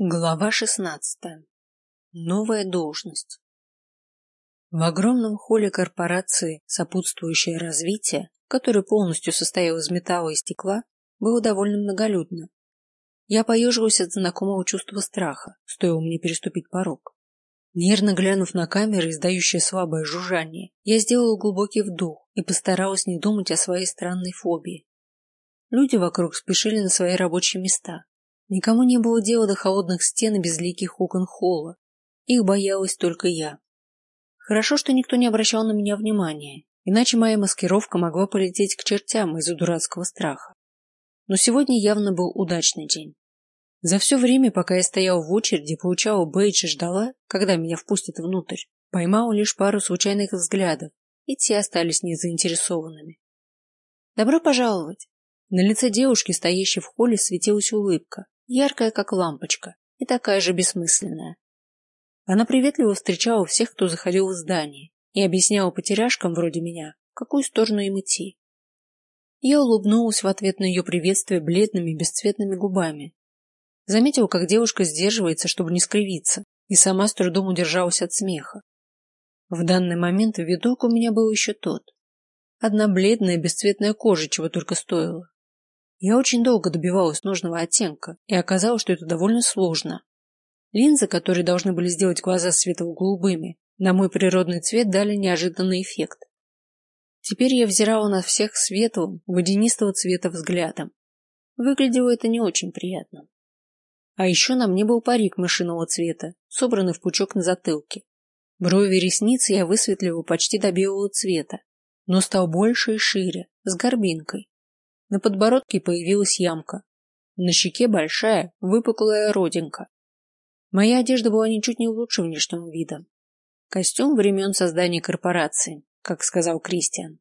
Глава шестнадцатая. Новая должность. В огромном холле корпорации «Сопутствующее развитие», который полностью состоял из металла и стекла, было довольно многолюдно. Я поежилась от знакомого чувства страха, стоило мне переступить порог. Нервно глянув на камеры, издающие слабое жужжание, я сделала глубокий вдох и постаралась не думать о своей странной фобии. Люди вокруг спешили на свои рабочие места, Никому не было дела до холодных стен и безликих окон холла. Их боялась только я. Хорошо, что никто не обращал на меня внимания, иначе моя маскировка могла полететь к чертям из-за дурацкого страха. Но сегодня явно был удачный день. За все время, пока я стоял в очереди, получала бейдж и ждала, когда меня впустят внутрь, поймала лишь пару случайных взглядов, и те остались незаинтересованными. Добро пожаловать! На лице девушки, стоящей в холле, светилась улыбка, яркая, как лампочка, и такая же бессмысленная. Она приветливо встречала всех, кто заходил в здание, и объясняла потеряшкам вроде меня, какую сторону им идти. Я улыбнулась в ответ на ее приветствие бледными бесцветными губами. Заметила, как девушка сдерживается, чтобы не скривиться, и сама с трудом удержалась от смеха. В данный момент видок у меня был еще тот. Одна бледная бесцветная кожа чего только стоила. Я очень долго добивалась нужного оттенка, и оказалось, что это довольно сложно. Линзы, которые должны были сделать глаза светло-голубыми, на мой природный цвет дали неожиданный эффект. Теперь я взирала на всех светлым, водянистого цвета взглядом. Выглядело это не очень приятно. А еще на мне был парик мышиного цвета, собранный в пучок на затылке. Брови и ресницы я высветлила почти до белого цвета, но стал больше и шире, с горбинкой. На подбородке появилась ямка. На щеке большая, выпуклая родинка. Моя одежда была ничуть не лучше внешнего вида. Костюм времен создания корпорации, как сказал Кристиан.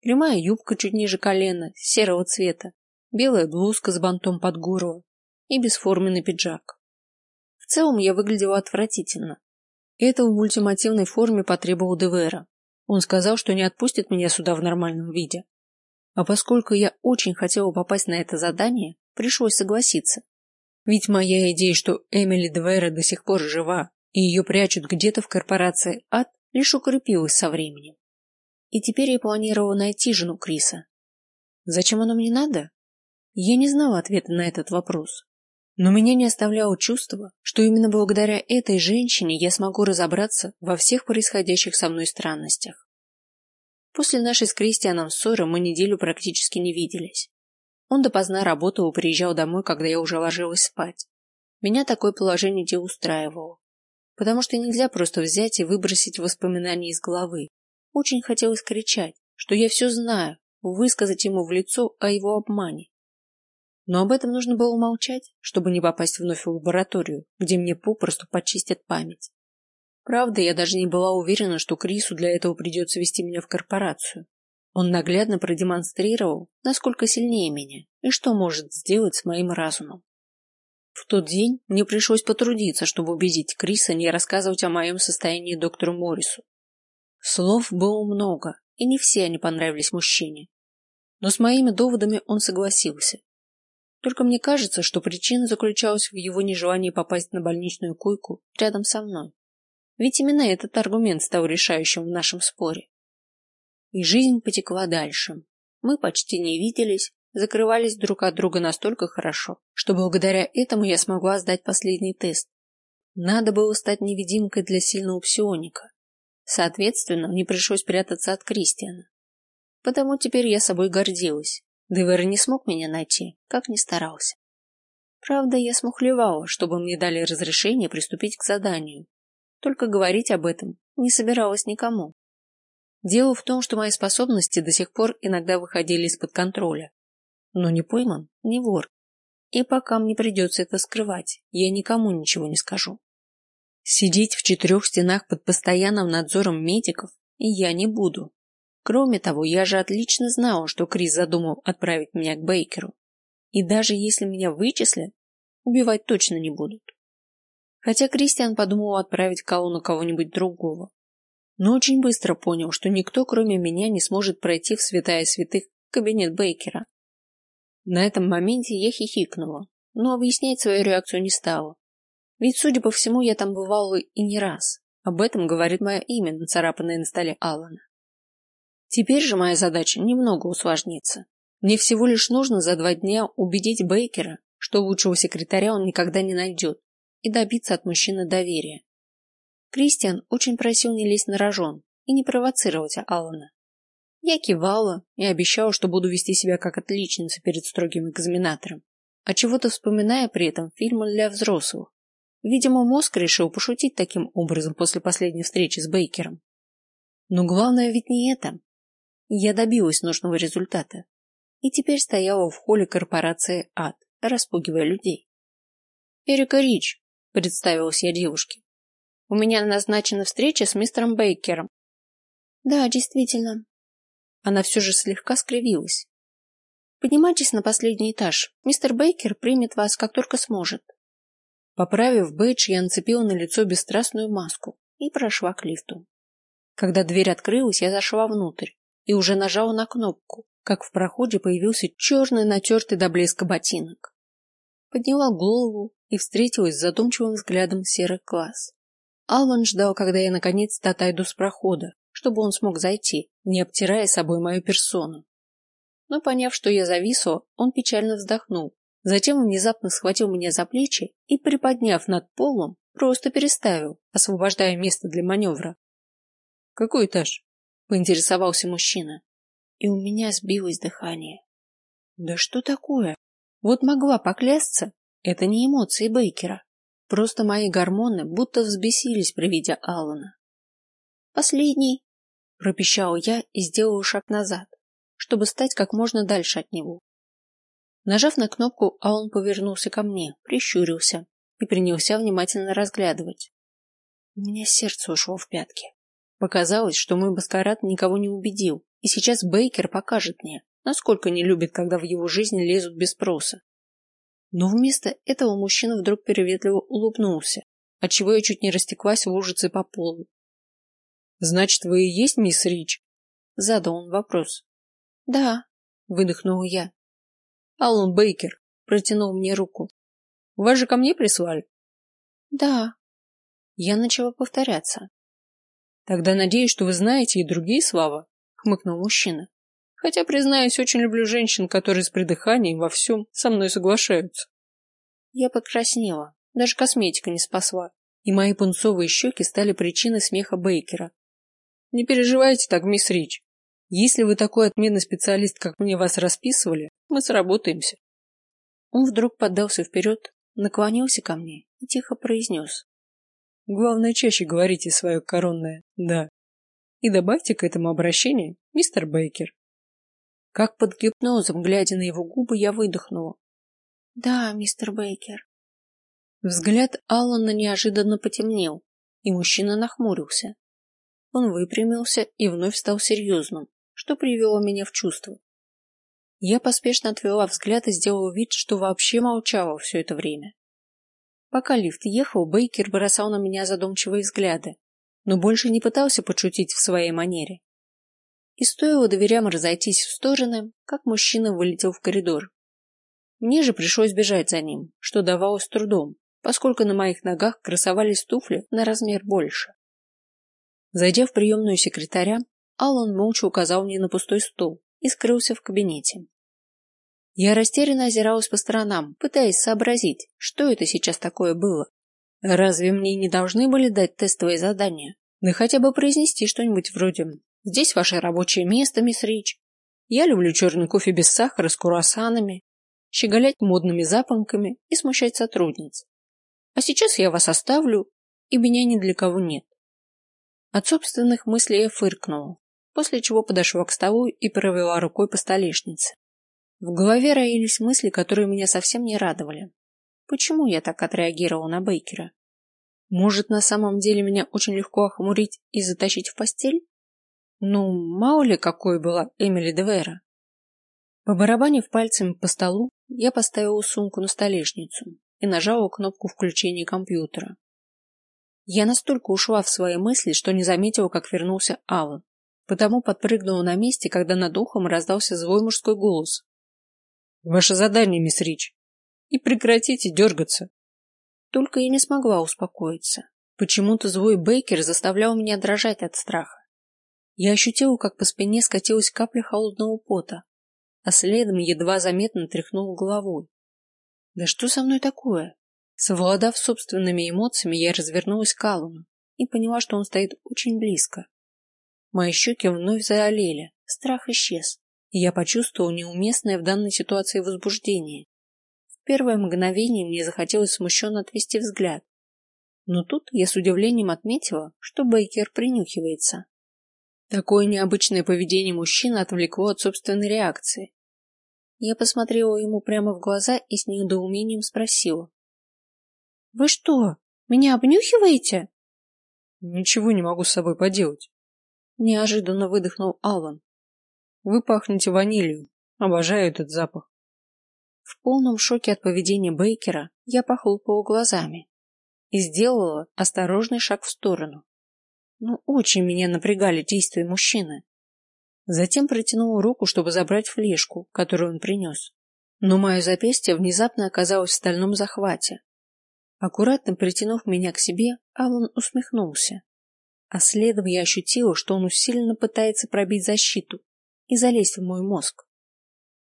Прямая юбка чуть ниже колена, серого цвета, белая блузка с бантом под горло и бесформенный пиджак. В целом я выглядела отвратительно. Это в ультимативной форме потребовал Девера. Он сказал, что не отпустит меня сюда в нормальном виде. А поскольку я очень хотела попасть на это задание, пришлось согласиться. Ведь моя идея, что Эмили Двера до сих пор жива и ее прячут где-то в корпорации ад, лишь укрепилась со временем. И теперь я планировала найти жену Криса. Зачем оно мне надо? Я не знала ответа на этот вопрос. Но меня не оставляло чувство, что именно благодаря этой женщине я смогу разобраться во всех происходящих со мной странностях. После нашей с Кристианом ссоры мы неделю практически не виделись. Он допоздна работал и приезжал домой, когда я уже ложилась спать. Меня такое положение дел устраивало. Потому что нельзя просто взять и выбросить воспоминания из головы. Очень хотелось кричать, что я все знаю, высказать ему в лицо о его обмане. Но об этом нужно было молчать, чтобы не попасть вновь в лабораторию, где мне попросту почистят память. Правда, я даже не была уверена, что Крису для этого придется вести меня в корпорацию. Он наглядно продемонстрировал, насколько сильнее меня и что может сделать с моим разумом. В тот день мне пришлось потрудиться, чтобы убедить Криса не рассказывать о моем состоянии доктору Моррису. Слов было много, и не все они понравились мужчине. Но с моими доводами он согласился. Только мне кажется, что причина заключалась в его нежелании попасть на больничную койку рядом со мной. Ведь именно этот аргумент стал решающим в нашем споре. И жизнь потекла дальше. Мы почти не виделись, закрывались друг от друга настолько хорошо, что благодаря этому я смогла сдать последний тест. Надо было стать невидимкой для сильного псионика. Соответственно, мне пришлось прятаться от Кристиана. Потому теперь я собой гордилась. Девер не смог меня найти, как ни старался. Правда, я смухлевала, чтобы мне дали разрешение приступить к заданию, только говорить об этом не собиралась никому. Дело в том, что мои способности до сих пор иногда выходили из-под контроля. Но не пойман, не вор. И пока мне придется это скрывать, я никому ничего не скажу. Сидеть в четырех стенах под постоянным надзором медиков я не буду. Кроме того, я же отлично знала, что Крис задумал отправить меня к Бейкеру. И даже если меня вычислят, убивать точно не будут. Хотя Кристиан подумал отправить Калу на кого-нибудь другого. Но очень быстро понял, что никто, кроме меня, не сможет пройти в святая святых кабинет Бейкера. На этом моменте я хихикнула, но объяснять свою реакцию не стала. Ведь, судя по всему, я там бывала и не раз. Об этом говорит мое имя, нацарапанное на столе Алана. Теперь же моя задача немного усложнится. Мне всего лишь нужно за два дня убедить Бейкера, что лучшего секретаря он никогда не найдет, и добиться от мужчины доверия. Кристиан очень просил не лезть на рожон и не провоцировать Алана. Я кивала и обещала, что буду вести себя как отличница перед строгим экзаменатором, а чего-то вспоминая при этом фильмы для взрослых. Видимо, мозг решил пошутить таким образом после последней встречи с Бейкером. Но главное ведь не это. Я добилась нужного результата и теперь стояла в холле корпорации АД, распугивая людей. Эрика Рич, представилась я девушке. У меня назначена встреча с мистером Бейкером. Да, действительно. Она все же слегка скривилась. Поднимайтесь на последний этаж. Мистер Бейкер примет вас, как только сможет. Поправив бейдж, я нацепила на лицо бесстрастную маску и прошла к лифту. Когда дверь открылась, я зашла внутрь и уже нажала на кнопку, как в проходе появился черный натертый до блеска ботинок. Подняла голову и встретилась с задумчивым взглядом серых глаз. Алван ждал, когда я наконец-то отойду с прохода, чтобы он смог зайти, не обтирая собой мою персону. Но поняв, что я зависла, он печально вздохнул, затем внезапно схватил меня за плечи и, приподняв над полом, просто переставил, освобождая место для маневра. Какой этаж? поинтересовался мужчина, и у меня сбилось дыхание. Да что такое? Вот могла поклясться, это не эмоции Бейкера. Просто мои гормоны будто взбесились при виде Аллана. Последний, пропищал я и сделал шаг назад, чтобы стать как можно дальше от него. Нажав на кнопку, Аллан повернулся ко мне, прищурился и принялся внимательно разглядывать. У меня сердце ушло в пятки. Показалось, что мой маскарад никого не убедил, и сейчас Бейкер покажет мне, насколько не любит, когда в его жизнь лезут без спроса. Но вместо этого мужчина вдруг приветливо улыбнулся, отчего я чуть не растеклась в лужице по полу. Значит, вы и есть мисс Рич? Задал он вопрос. Да, выдохнула я. Аллан Бейкер протянул мне руку. Вас же ко мне прислали? Да. Я начала повторяться, Тогда надеюсь, что вы знаете и другие слова, хмыкнул мужчина. Хотя, признаюсь, очень люблю женщин, которые с придыханием во всем со мной соглашаются. Я покраснела, даже косметика не спасла, и мои пунцовые щеки стали причиной смеха Бейкера. Не переживайте так, мисс Рич. Если вы такой отменный специалист, как мне вас расписывали, мы сработаемся. Он вдруг поддался вперед, наклонился ко мне и тихо произнес. Главное, чаще говорите свое коронное «да». И добавьте к этому обращение мистер Бейкер. Как под гипнозом, глядя на его губы, я выдохнула. Да, мистер Бейкер. Взгляд Аллана неожиданно потемнел, и мужчина нахмурился. Он выпрямился и вновь стал серьезным, что привело меня в чувство. Я поспешно отвела взгляд и сделала вид, что вообще молчала все это время. Пока лифт ехал, Бейкер бросал на меня задумчивые взгляды, но больше не пытался подшутить в своей манере. И стоило дверям разойтись в стороны, как мужчина вылетел в коридор. Мне же пришлось бежать за ним, что давалось трудом, поскольку на моих ногах красовались туфли на размер больше. Зайдя в приемную секретаря, Аллан молча указал мне на пустой стул и скрылся в кабинете. Я растерянно озиралась по сторонам, пытаясь сообразить, что это сейчас такое было. Разве мне не должны были дать тестовые задания? Да хотя бы произнести что-нибудь вроде «Здесь ваше рабочее место, мисс Рич. Я люблю черный кофе без сахара с круассанами, щеголять модными запонками и смущать сотрудниц. А сейчас я вас оставлю, и меня ни для кого нет». От собственных мыслей я фыркнула, после чего подошла к столу и провела рукой по столешнице. В голове роились мысли, которые меня совсем не радовали. Почему я так отреагировал на Бейкера? Может, на самом деле меня очень легко охмурить и затащить в постель? Ну, мало ли какой была Эмили Девера. Побарабанив пальцами по столу, я поставила сумку на столешницу и нажала кнопку включения компьютера. Я настолько ушла в свои мысли, что не заметила, как вернулся Аллан, потому подпрыгнула на месте, когда над ухом раздался злой мужской голос. Ваше задание, мисс Рич. И прекратите дергаться. Только я не смогла успокоиться. Почему-то злой Бейкер заставлял меня дрожать от страха. Я ощутила, как по спине скатилась капля холодного пота, а следом едва заметно тряхнул головой. Да что со мной такое? Совладав собственными эмоциями, я развернулась к Аллану и поняла, что он стоит очень близко. Мои щеки вновь заолели, страх исчез, и я почувствовал неуместное в данной ситуации возбуждение. В первое мгновение мне захотелось смущенно отвести взгляд, но тут я с удивлением отметила, что Бейкер принюхивается. Такое необычное поведение мужчины отвлекло от собственной реакции. Я посмотрела ему прямо в глаза и с недоумением спросила: "Вы что, меня обнюхиваете?" "Ничего не могу с собой поделать", неожиданно выдохнул Алан. "Вы пахнете ванилью. Обожаю этот запах". В полном шоке от поведения Бейкера я похлопала глазами и сделала осторожный шаг в сторону. Ну, очень меня напрягали действия мужчины. Затем протянула руку, чтобы забрать флешку, которую он принес. Но мое запястье внезапно оказалось в стальном захвате. Аккуратно притянув меня к себе, Аллан усмехнулся. А следом я ощутила, что он усиленно пытается пробить защиту и залезть в мой мозг.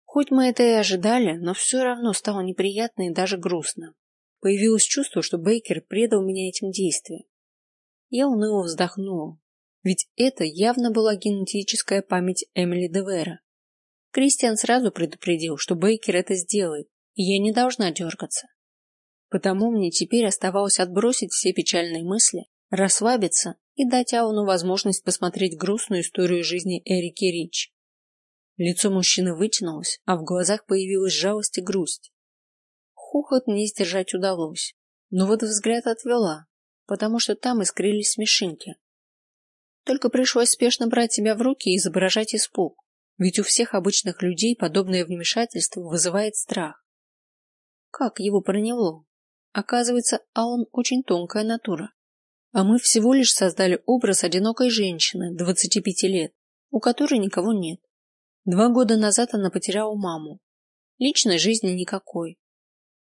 Хоть мы это и ожидали, но все равно стало неприятно и даже грустно. Появилось чувство, что Бейкер предал меня этим действиям. Я уныло вздохнула, ведь это явно была генетическая память Эмили Девера. Кристиан сразу предупредил, что Бейкер это сделает, и я не должна дергаться. Потому мне теперь оставалось отбросить все печальные мысли, расслабиться и дать Ауну возможность посмотреть грустную историю жизни Эрики Рич. Лицо мужчины вытянулось, а в глазах появилась жалость и грусть. Хохот не сдержать удалось, но вот взгляд отвела, потому что там искрились смешинки. Только пришлось спешно брать себя в руки и изображать испуг, ведь у всех обычных людей подобное вмешательство вызывает страх. Как его проняло? Оказывается, Алан очень тонкая натура, а мы всего лишь создали образ одинокой женщины 25 лет, у которой никого нет. Два года назад она потеряла маму. Личной жизни никакой.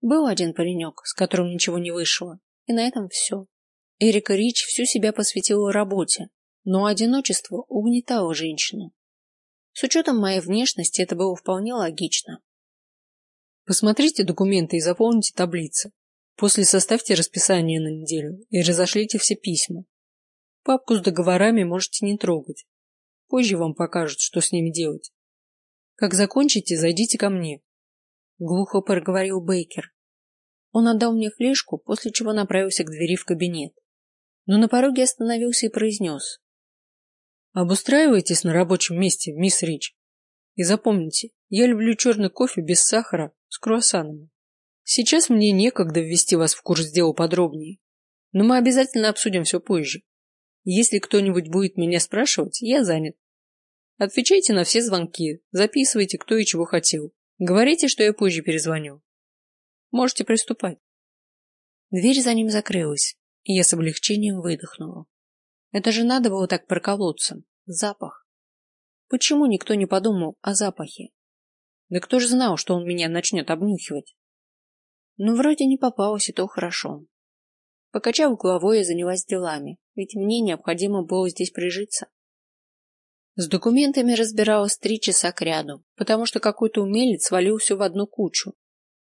Был один паренек, с которым ничего не вышло, и на этом все. Эрика Рич всю себя посвятила работе, но одиночество угнетало женщину. С учетом моей внешности это было вполне логично. Посмотрите документы и заполните таблицы. После составьте расписание на неделю и разошлите все письма. Папку с договорами можете не трогать. Позже вам покажут, что с ними делать. Как закончите, зайдите ко мне. Глухо проговорил Бейкер. Он отдал мне флешку, после чего направился к двери в кабинет. Но на пороге остановился и произнес: Обустраивайтесь на рабочем месте, мисс Рич. И запомните, я люблю черный кофе без сахара с круассанами. Сейчас мне некогда ввести вас в курс дела подробнее, но мы обязательно обсудим все позже. Если кто-нибудь будет меня спрашивать, я занят. Отвечайте на все звонки, записывайте, кто и чего хотел. Говорите, что я позже перезвоню. Можете приступать. Дверь за ним закрылась, и я с облегчением выдохнула. Это же надо было так проколоться. Запах. Почему никто не подумал о запахе? Да кто же знал, что он меня начнет обнюхивать? Ну, вроде не попалось, и то хорошо. Покачав головой, я занялась делами, ведь мне необходимо было здесь прижиться. С документами разбиралась три часа кряду, потому что какой-то умелец свалил все в одну кучу.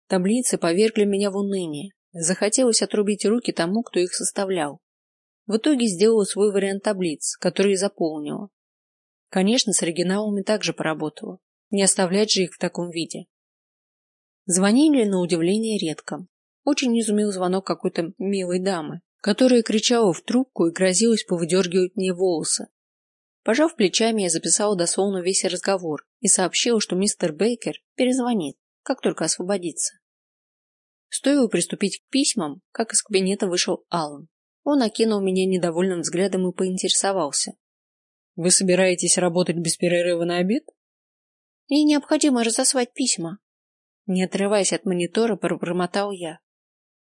Таблицы повергли меня в уныние. Захотелось отрубить руки тому, кто их составлял. В итоге сделала свой вариант таблиц, который и заполнила. Конечно, с оригиналами также поработала. Не оставлять же их в таком виде. Звонили на удивление редко. Очень изумил звонок какой-то милой дамы, которая кричала в трубку и грозилась повыдергивать мне волосы. Пожав плечами, я записала дословно весь разговор и сообщила, что мистер Бейкер перезвонит, как только освободится. Стоило приступить к письмам, как из кабинета вышел Аллан. Он окинул меня недовольным взглядом и поинтересовался: "Вы собираетесь работать без перерыва на обед?" "Мне необходимо разослать письма". Не отрываясь от монитора, пробормотал я.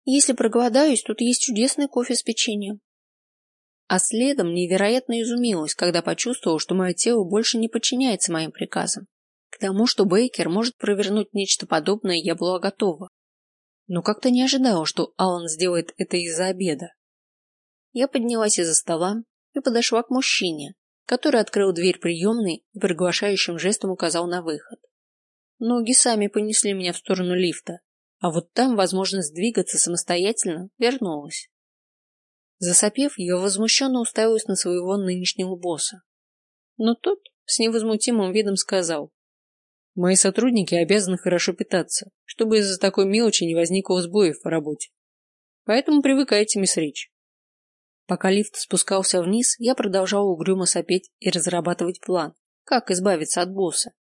"Если проголодаюсь, тут есть чудесный кофе с печеньем". А следом невероятно изумилась, когда почувствовала, что мое тело больше не подчиняется моим приказам. К тому, что Бейкер может провернуть нечто подобное, я была готова. Но как-то не ожидала, что Алан сделает это из-за обеда. Я поднялась из-за стола и подошла к мужчине, который открыл дверь приемной и приглашающим жестом указал на выход. Ноги сами понесли меня в сторону лифта, а вот там возможность двигаться самостоятельно вернулась. Засопев, я возмущенно уставилась на своего нынешнего босса. Но тот с невозмутимым видом сказал. Мои сотрудники обязаны хорошо питаться, чтобы из-за такой мелочи не возникло сбоев по работе. Поэтому привыкайте, мисс Рич. Пока лифт спускался вниз, я продолжал угрюмо сопеть и разрабатывать план, как избавиться от босса.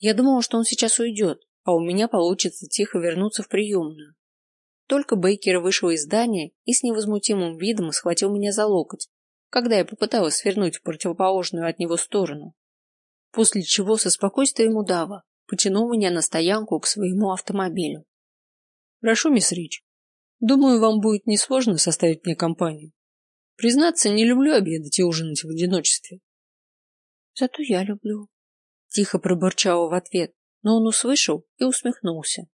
Я думала, что он сейчас уйдет, а у меня получится тихо вернуться в приемную. Только Бейкер вышел из здания и с невозмутимым видом схватил меня за локоть, когда я попыталась свернуть в противоположную от него сторону. После чего со спокойствием удава потянул меня на стоянку к своему автомобилю. Прошу, мисс Рич. Думаю, вам будет несложно составить мне компанию. Признаться, не люблю обедать и ужинать в одиночестве. Зато я люблю. Тихо пробурчала в ответ, но он услышал и усмехнулся.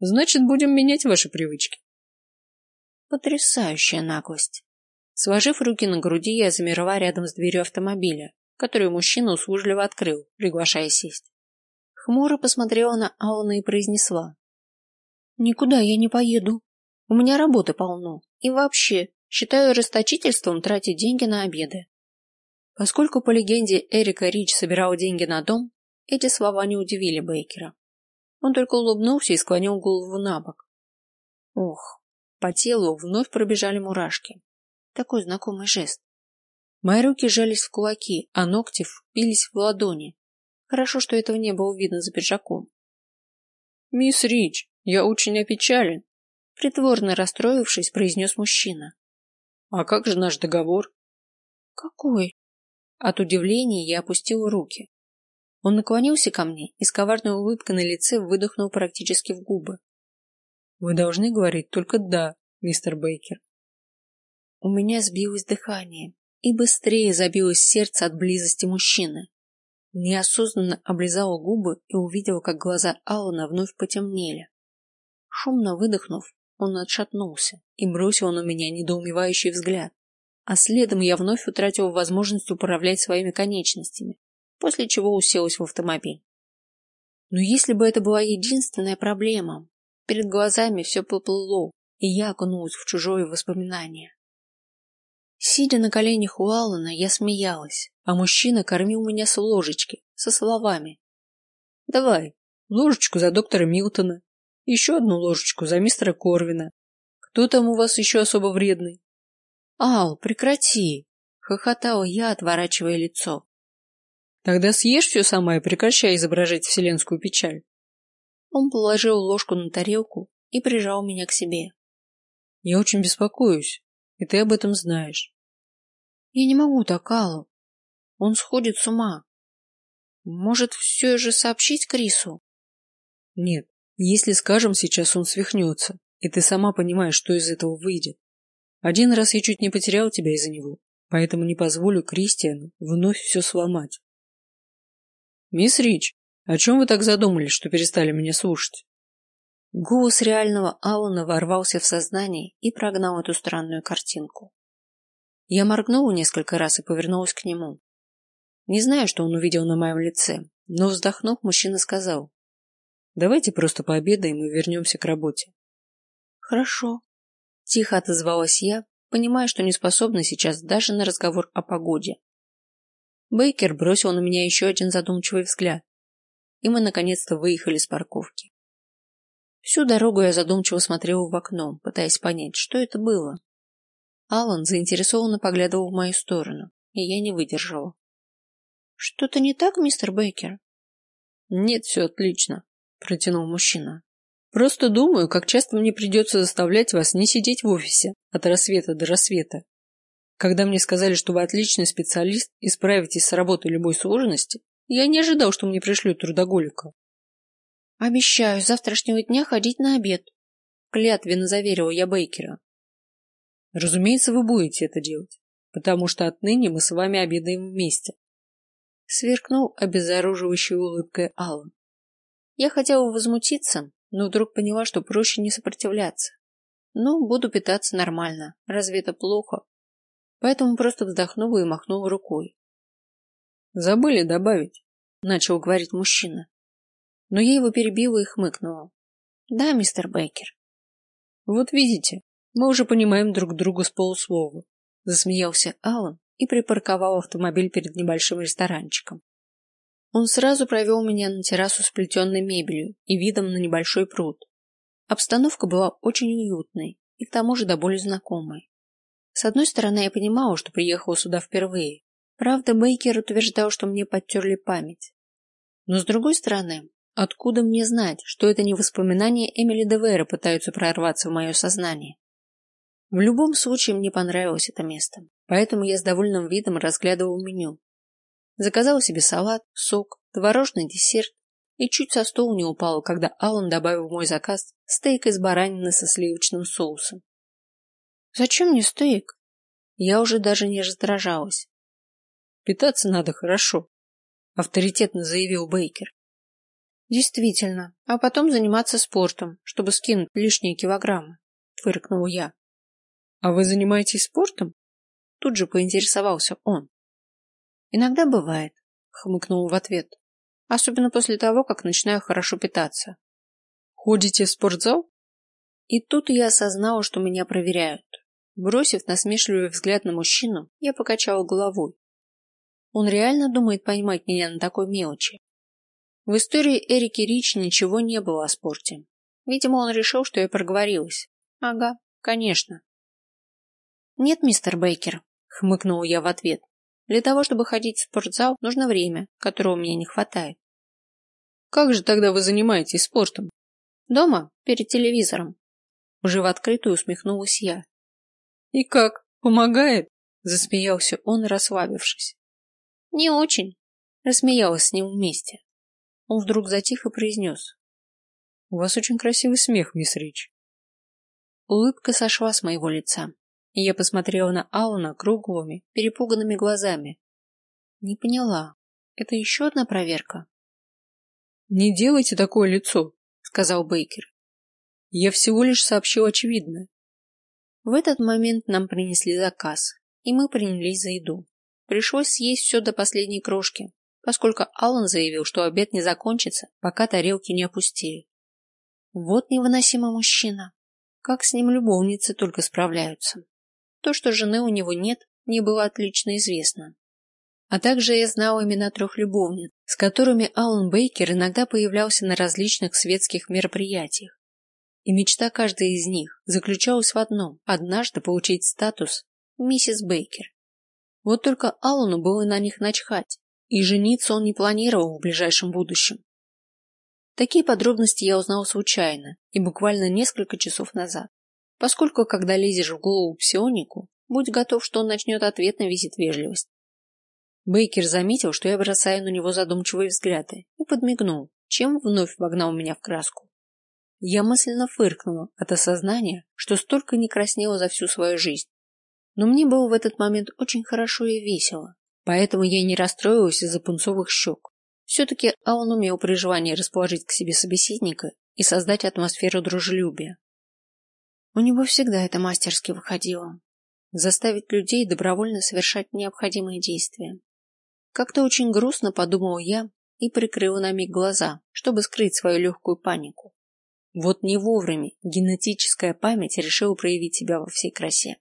Значит, будем менять ваши привычки. Потрясающая наглость. Сложив руки на груди, я замерла рядом с дверью автомобиля, которую мужчина услужливо открыл, приглашая сесть. Хмуро посмотрела на Алана и произнесла. «Никуда я не поеду. У меня работы полно. И вообще, считаю расточительством тратить деньги на обеды». Поскольку по легенде Эрика Рич собирал деньги на дом, эти слова не удивили Бейкера. Он только улыбнулся и склонил голову на бок. Ох, по телу вновь пробежали мурашки. Такой знакомый жест. Мои руки сжались в кулаки, а ногти впились в ладони, Хорошо, что этого не было видно за пиджаком. «Мисс Рич, я очень опечален», — притворно расстроившись, произнес мужчина. «А как же наш договор?» «Какой?» От удивления я опустила руки. Он наклонился ко мне и с коварной улыбкой на лице выдохнул практически в губы. «Вы должны говорить только «да», мистер Бейкер». У меня сбилось дыхание и быстрее забилось сердце от близости мужчины. Неосознанно облизала губы и увидела, как глаза Алана вновь потемнели. Шумно выдохнув, он отшатнулся и бросил на меня недоумевающий взгляд, а следом я вновь утратила возможность управлять своими конечностями, после чего уселась в автомобиль. Но если бы это была единственная проблема, перед глазами все поплыло, и я окунулась в чужое воспоминание. Сидя на коленях у Алана, я смеялась, а мужчина кормил меня с ложечки, со словами. «Давай, ложечку за доктора Милтона, еще одну ложечку за мистера Корвина. Кто там у вас еще особо вредный?» «Ал, прекрати!» — хохотала я, отворачивая лицо. «Тогда съешь все сама и прекращай изображать вселенскую печаль». Он положил ложку на тарелку и прижал меня к себе. «Я очень беспокоюсь и ты об этом знаешь. Я не могу так, Аллу. Он сходит с ума. Может, все же сообщить Крису? Нет, если скажем, сейчас он свихнется, и ты сама понимаешь, что из этого выйдет. Один раз я чуть не потерял тебя из-за него, поэтому не позволю Кристиану вновь все сломать. Мисс Рич, о чем вы так задумались, что перестали меня слушать? Голос реального Алана ворвался в сознание и прогнал эту странную картинку. Я моргнула несколько раз и повернулась к нему. Не знаю, что он увидел на моем лице, но вздохнув, мужчина сказал: "Давайте просто пообедаем и вернемся к работе". Хорошо, тихо отозвалась я, понимая, что не способна сейчас даже на разговор о погоде. Бейкер бросил на меня еще один задумчивый взгляд, и мы наконец-то выехали с парковки. Всю дорогу я задумчиво смотрела в окно, пытаясь понять, что это было. Алан заинтересованно поглядывал в мою сторону, и я не выдержала. Что-то не так, мистер Бейкер? Нет, все отлично, протянул мужчина. Просто думаю, как часто мне придется заставлять вас не сидеть в офисе от рассвета до рассвета. Когда мне сказали, что вы отличный специалист и справитесь с работой любой сложности, я не ожидал, что мне пришлют трудоголика. Обещаю завтрашнего дня ходить на обед. Клятвенно заверила я Бейкера. Разумеется, вы будете это делать, потому что отныне мы с вами обедаем вместе. Сверкнул обезоруживающей улыбкой Аллан. Я хотела возмутиться, но вдруг поняла, что проще не сопротивляться. Ну, буду питаться нормально. Разве это плохо? Поэтому просто вздохнула и махнула рукой. Забыли добавить, начал говорить мужчина. Но я его перебила и хмыкнула. Да, мистер Бейкер. Вот видите, мы уже понимаем друг друга с полуслова. Засмеялся Алан и припарковал автомобиль перед небольшим ресторанчиком. Он сразу провел меня на террасу с плетенной мебелью и видом на небольшой пруд. Обстановка была очень уютной и к тому же до боли знакомой. С одной стороны, я понимала, что приехала сюда впервые. Правда, Бейкер утверждал, что мне подтерли память. Но с другой стороны, откуда мне знать, что это не воспоминания Эмили Девера пытаются прорваться в мое сознание? В любом случае мне понравилось это место, поэтому я с довольным видом разглядывал меню. Заказал себе салат, сок, творожный десерт и чуть со стула не упал, когда Аллан добавил в мой заказ стейк из баранины со сливочным соусом. Зачем мне стейк? Я уже даже не раздражалась. Питаться надо хорошо, авторитетно заявил Бейкер. Действительно, а потом заниматься спортом, чтобы скинуть лишние килограммы, фыркнул я. А вы занимаетесь спортом? Тут же поинтересовался он. Иногда бывает, хмыкнул в ответ. Особенно после того, как начинаю хорошо питаться. Ходите в спортзал? И тут я осознала, что меня проверяют. Бросив насмешливый взгляд на мужчину, я покачала головой. Он реально думает поймать меня на такой мелочи. В истории Эрики Рич ничего не было о спорте. Видимо, он решил, что я проговорилась. Ага, конечно. Нет, мистер Бейкер, хмыкнул я в ответ. Для того, чтобы ходить в спортзал, нужно время, которого меня не хватает. Как же тогда вы занимаетесь спортом? Дома, перед телевизором. Уже в открытую усмехнулась я. И как? Помогает? Засмеялся он, расслабившись. Не очень. Рассмеялась с ним вместе. Он вдруг затих и произнес. У вас очень красивый смех, мисс Рич. Улыбка сошла с моего лица и я посмотрела на Алана круглыми, перепуганными глазами. Не поняла. Это еще одна проверка? Не делайте такое лицо, сказал Бейкер. Я всего лишь сообщил очевидное. В этот момент нам принесли заказ, и мы принялись за еду. Пришлось съесть все до последней крошки, поскольку Алан заявил, что обед не закончится, пока тарелки не опустили. Вот невыносимый мужчина. Как с ним любовницы только справляются. То, что жены у него нет, мне было отлично известно. А также я знал имена трех любовниц, с которыми Алан Бейкер иногда появлялся на различных светских мероприятиях. И мечта каждой из них заключалась в одном – однажды получить статус миссис Бейкер. Вот только Алану было на них начхать, и жениться он не планировал в ближайшем будущем. Такие подробности я узнал случайно и буквально несколько часов назад поскольку когда лезешь в голову псионику, будь готов, что он начнет ответ на визит вежливость. Бейкер заметил, что я бросаю на него задумчивые взгляды, и подмигнул, чем вновь вогнал меня в краску. Я мысленно фыркнула от осознания, что столько не краснела за всю свою жизнь. Но мне было в этот момент очень хорошо и весело, поэтому я не расстроилась из-за пунцовых щек. Все-таки Алан умел при желании расположить к себе собеседника и создать атмосферу дружелюбия. У него всегда это мастерски выходило. Заставить людей добровольно совершать необходимые действия. Как-то очень грустно подумал я и прикрыл на миг глаза, чтобы скрыть свою легкую панику. Вот не вовремя генетическая память решила проявить себя во всей красе.